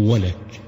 ولك